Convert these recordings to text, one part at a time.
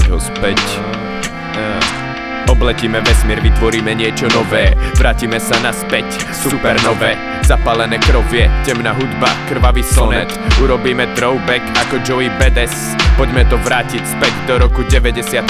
späť. Uh. Obletíme vesmír, vytvoríme niečo nové. Vrátime sa naspäť, supernové. Zapálené krovie, temná hudba, krvavý sonet. Urobíme throwback ako Joey Bedes. Poďme to vrátiť späť do roku 95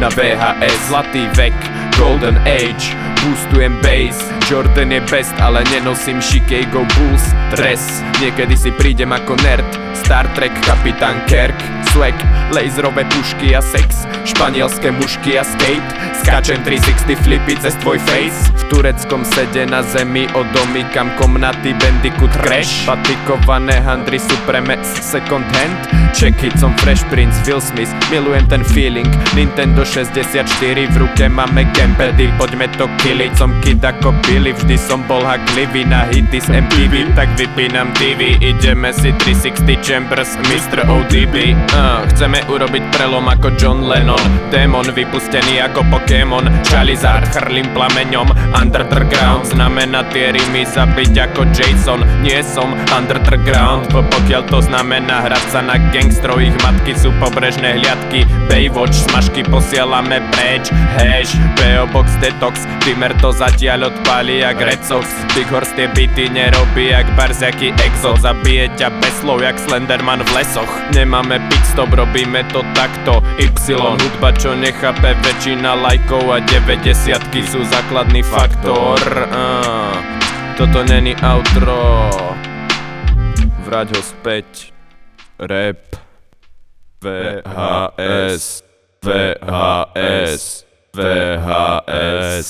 Na VHS, zlatý vek, Golden Age Boostujem bass, Jordan je best, ale nenosím Chicago Bulls. Dres, niekedy si prídem ako nerd. Star Trek, kapitán Kirk. Swag, laserové pušky a sex. Španielské mušky a skate Skačem 360 flipy cez tvoj face. V tureckom sede na zemi od domy kam komnaty Bandicoot Crash Patikované handry supreme second hand. Check it som Fresh Prince Will Smith. Milujem ten feeling. Nintendo 64 v ruke máme gamepady. Poďme to killiť Som kid ako Billy Vždy som bol haklivý. Na hity z MTV Tak vypínam TV Ideme si 360 Chambers Mr. ODB uh, Chceme urobiť prelom ako John Lennon. Démon vypustený ako Pokémon démon Charizard chrlím plameňom. Underground znamená tie rimy zabiť ako Jason. Nie som underground Pokiaľ to znamená hrať sa na gangstrov Ich matky sú pobrežné hliadky. Baywatch smažky posielame preč. Hash, PO Box Detox Timer to zatiaľ odpáli jak Red Sox. Big Horse tie byty nerobí jak barziaky Exo Zabije ťa bez slov jak Slenderman v lesoch. Nemáme pitstop, robíme to takto. Y hudba čo nechápe väčšina like rokov a 90 sú základný faktor. Uh, Toto není outro. Vrať ho späť. Rap. VHS VHS VHS